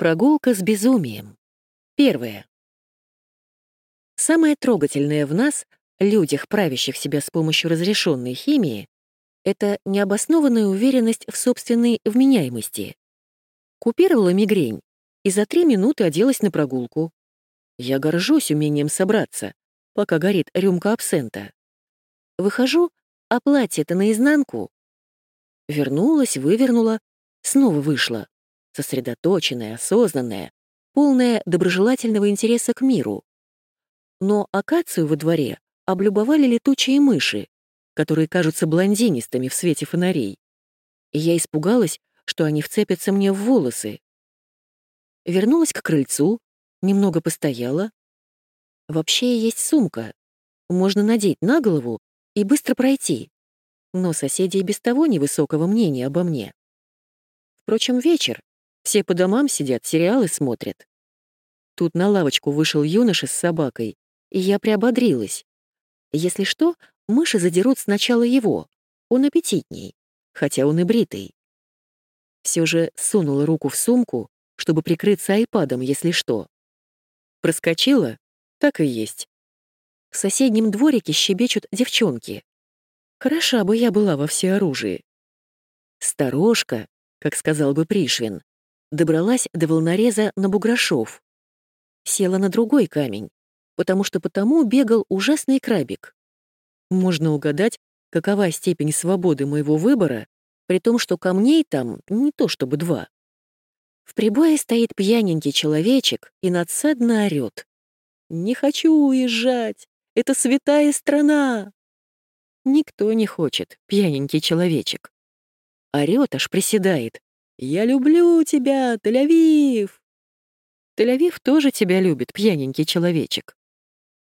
Прогулка с безумием. Первое. Самое трогательное в нас, людях, правящих себя с помощью разрешенной химии, это необоснованная уверенность в собственной вменяемости. Купировала мигрень и за три минуты оделась на прогулку. Я горжусь умением собраться, пока горит рюмка абсента. Выхожу, а платье-то наизнанку. Вернулась, вывернула, снова вышла. Сосредоточенная, осознанная, полная доброжелательного интереса к миру. Но акацию во дворе облюбовали летучие мыши, которые кажутся блондинистыми в свете фонарей. И я испугалась, что они вцепятся мне в волосы. Вернулась к крыльцу, немного постояла. Вообще есть сумка. Можно надеть на голову и быстро пройти. Но соседи и без того невысокого мнения обо мне. Впрочем, вечер. Все по домам сидят, сериалы смотрят. Тут на лавочку вышел юноша с собакой, и я приободрилась. Если что, мыши задерут сначала его. Он аппетитней, хотя он и бритый. Все же сунула руку в сумку, чтобы прикрыться айпадом, если что. Проскочила? Так и есть. В соседнем дворике щебечут девчонки. Хороша бы я была во всеоружии. Сторожка, как сказал бы Пришвин, добралась до волнореза на Буграшов. Села на другой камень, потому что потому бегал ужасный крабик. Можно угадать, какова степень свободы моего выбора, при том, что камней там не то чтобы два. В прибое стоит пьяненький человечек и надсадно орёт. «Не хочу уезжать! Это святая страна!» Никто не хочет, пьяненький человечек. Орёт, аж приседает. «Я люблю тебя, Тель-Авив!» Тель-Авив тоже тебя любит, пьяненький человечек.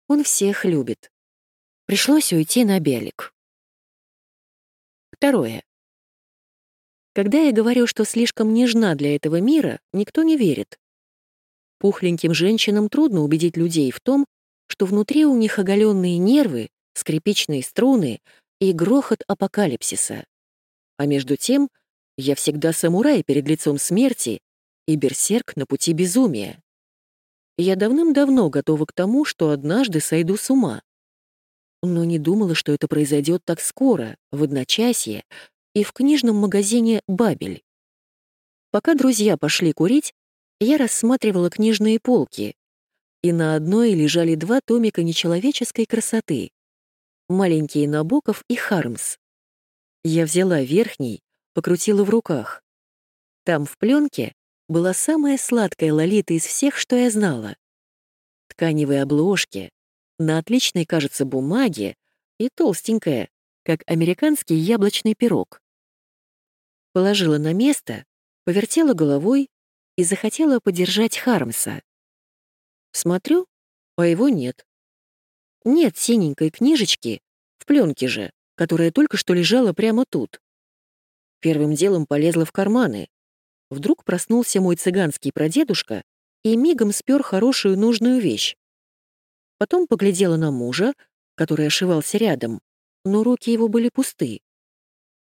Он всех любит. Пришлось уйти на белик. Второе. Когда я говорю, что слишком нежна для этого мира, никто не верит. Пухленьким женщинам трудно убедить людей в том, что внутри у них оголенные нервы, скрипичные струны и грохот апокалипсиса. А между тем, я всегда самурай перед лицом смерти и берсерк на пути безумия. Я давным-давно готова к тому, что однажды сойду с ума но не думала, что это произойдет так скоро, в одночасье, и в книжном магазине «Бабель». Пока друзья пошли курить, я рассматривала книжные полки, и на одной лежали два томика нечеловеческой красоты — маленькие Набоков и Хармс. Я взяла верхний, покрутила в руках. Там в пленке была самая сладкая лолита из всех, что я знала. Тканевые обложки, на отличной, кажется, бумаге и толстенькая, как американский яблочный пирог. Положила на место, повертела головой и захотела подержать Хармса. Смотрю, а его нет. Нет синенькой книжечки, в пленке же, которая только что лежала прямо тут. Первым делом полезла в карманы. Вдруг проснулся мой цыганский прадедушка и мигом спер хорошую нужную вещь. Потом поглядела на мужа, который ошивался рядом, но руки его были пусты.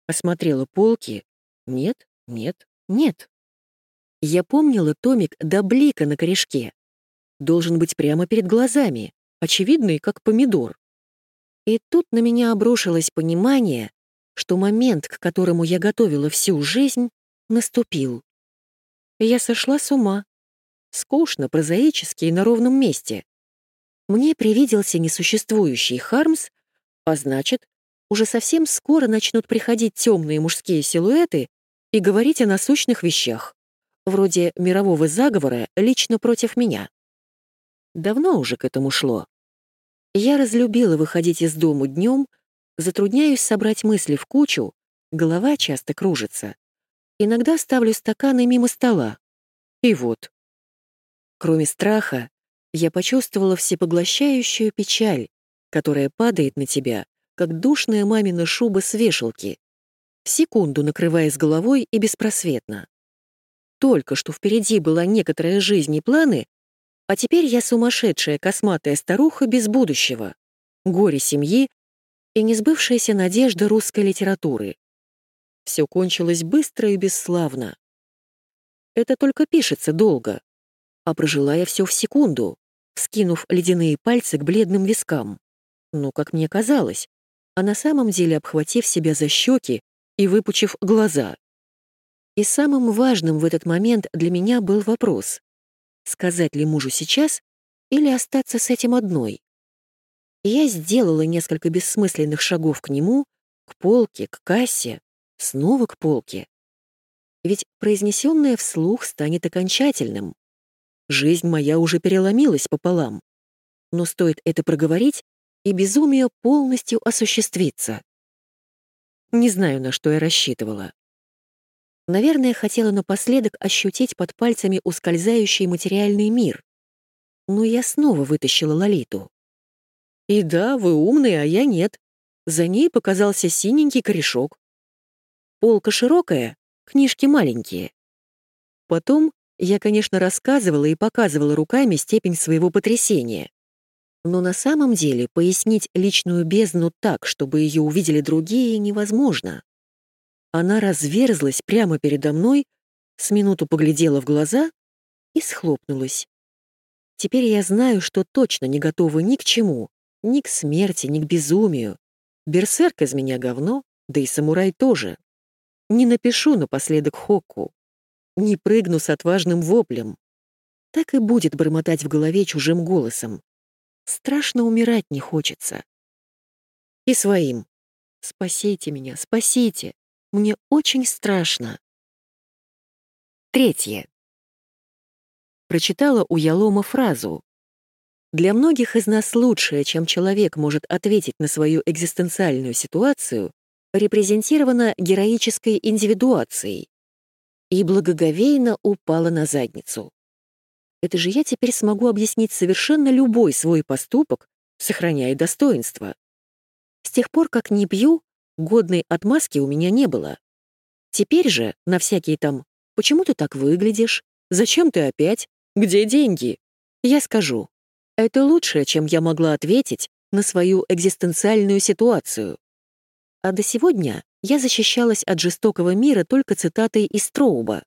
Осмотрела полки. Нет, нет, нет. Я помнила томик до блика на корешке. Должен быть прямо перед глазами, очевидный, как помидор. И тут на меня обрушилось понимание, что момент, к которому я готовила всю жизнь, наступил. Я сошла с ума. Скучно, прозаически и на ровном месте. Мне привиделся несуществующий Хармс, а значит, уже совсем скоро начнут приходить темные мужские силуэты и говорить о насущных вещах, вроде мирового заговора лично против меня. Давно уже к этому шло. Я разлюбила выходить из дому днем, затрудняюсь собрать мысли в кучу, голова часто кружится. Иногда ставлю стаканы мимо стола. И вот. Кроме страха, я почувствовала всепоглощающую печаль, которая падает на тебя, как душная мамина шуба с вешалки, секунду накрывая с головой и беспросветно. Только что впереди была некоторая жизнь и планы, а теперь я сумасшедшая косматая старуха без будущего, горе семьи и несбывшаяся надежда русской литературы. Все кончилось быстро и бесславно. Это только пишется долго. А прожила я все в секунду, скинув ледяные пальцы к бледным вискам. Ну, как мне казалось, а на самом деле обхватив себя за щеки и выпучив глаза. И самым важным в этот момент для меня был вопрос, сказать ли мужу сейчас или остаться с этим одной. Я сделала несколько бессмысленных шагов к нему, к полке, к кассе, снова к полке. Ведь произнесенное вслух станет окончательным. Жизнь моя уже переломилась пополам. Но стоит это проговорить, и безумие полностью осуществится. Не знаю, на что я рассчитывала. Наверное, хотела напоследок ощутить под пальцами ускользающий материальный мир. Но я снова вытащила Лолиту. И да, вы умные, а я нет. За ней показался синенький корешок. Полка широкая, книжки маленькие. Потом я, конечно, рассказывала и показывала руками степень своего потрясения. Но на самом деле пояснить личную бездну так, чтобы ее увидели другие, невозможно. Она разверзлась прямо передо мной, с минуту поглядела в глаза и схлопнулась. Теперь я знаю, что точно не готова ни к чему, ни к смерти, ни к безумию. Берсерк из меня говно, да и самурай тоже. Не напишу напоследок Хокку. Не прыгну с отважным воплем. Так и будет бормотать в голове чужим голосом. Страшно умирать не хочется. И своим. Спасите меня, спасите. Мне очень страшно. Третье. Прочитала у Ялома фразу. Для многих из нас лучшее, чем человек может ответить на свою экзистенциальную ситуацию, репрезентировано героической индивидуацией и благоговейно упала на задницу. Это же я теперь смогу объяснить совершенно любой свой поступок, сохраняя достоинство. С тех пор, как не пью, годной отмазки у меня не было. Теперь же, на всякие там «почему ты так выглядишь?», «зачем ты опять?», «где деньги?», я скажу, это лучшее, чем я могла ответить на свою экзистенциальную ситуацию. А до сегодня я защищалась от жестокого мира только цитатой из Троуба.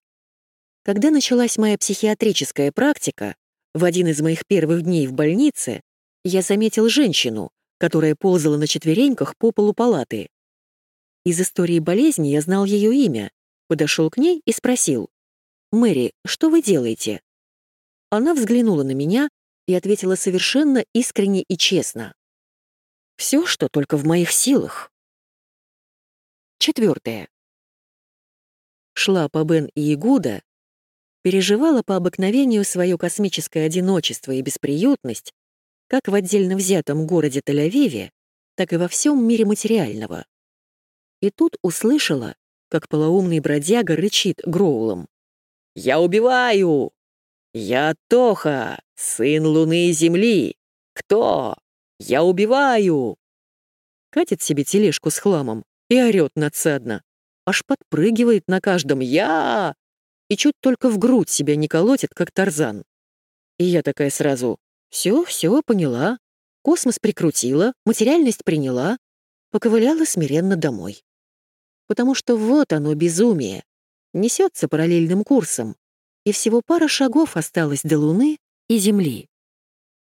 Когда началась моя психиатрическая практика, в один из моих первых дней в больнице я заметил женщину, которая ползала на четвереньках по полу палаты. Из истории болезни я знал ее имя, подошел к ней и спросил, «Мэри, что вы делаете?» Она взглянула на меня и ответила совершенно искренне и честно. «Все, что только в моих силах». Четвертое. Шла по Бен и Игуда, переживала по обыкновению свое космическое одиночество и бесприютность как в отдельно взятом городе Тель-Авиве, так и во всем мире материального. И тут услышала, как полоумный бродяга рычит Гроулом. «Я убиваю! Я Тоха, сын Луны и Земли! Кто? Я убиваю!» Катит себе тележку с хламом и орёт надсадно. Аж подпрыгивает на каждом «Я!» и чуть только в грудь себя не колотит, как Тарзан. И я такая сразу «Все, все, поняла. Космос прикрутила, материальность приняла, поковыляла смиренно домой». Потому что вот оно, безумие. Несется параллельным курсом, и всего пара шагов осталось до Луны и Земли.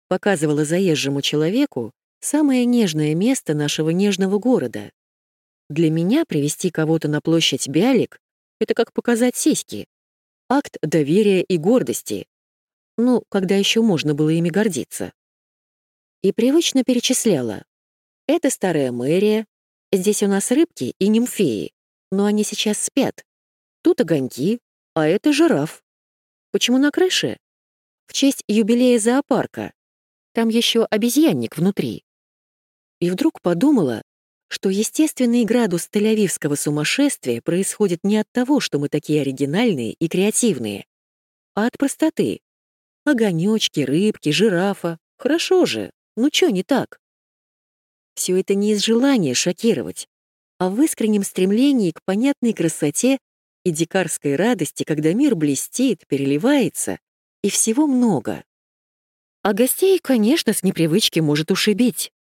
Показывала заезжему человеку самое нежное место нашего нежного города. Для меня привести кого-то на площадь Бялик — это как показать сиськи. Акт доверия и гордости. Ну, когда еще можно было ими гордиться. И привычно перечисляла. Это старая мэрия, здесь у нас рыбки и нимфеи, но они сейчас спят. Тут огоньки, а это жираф. Почему на крыше? В честь юбилея зоопарка. Там еще обезьянник внутри. И вдруг подумала, что естественный градус тель сумасшествия происходит не от того, что мы такие оригинальные и креативные, а от простоты. Огонёчки, рыбки, жирафа. Хорошо же, ну чё не так? Все это не из желания шокировать, а в искреннем стремлении к понятной красоте и дикарской радости, когда мир блестит, переливается, и всего много. А гостей, конечно, с непривычки может ушибить.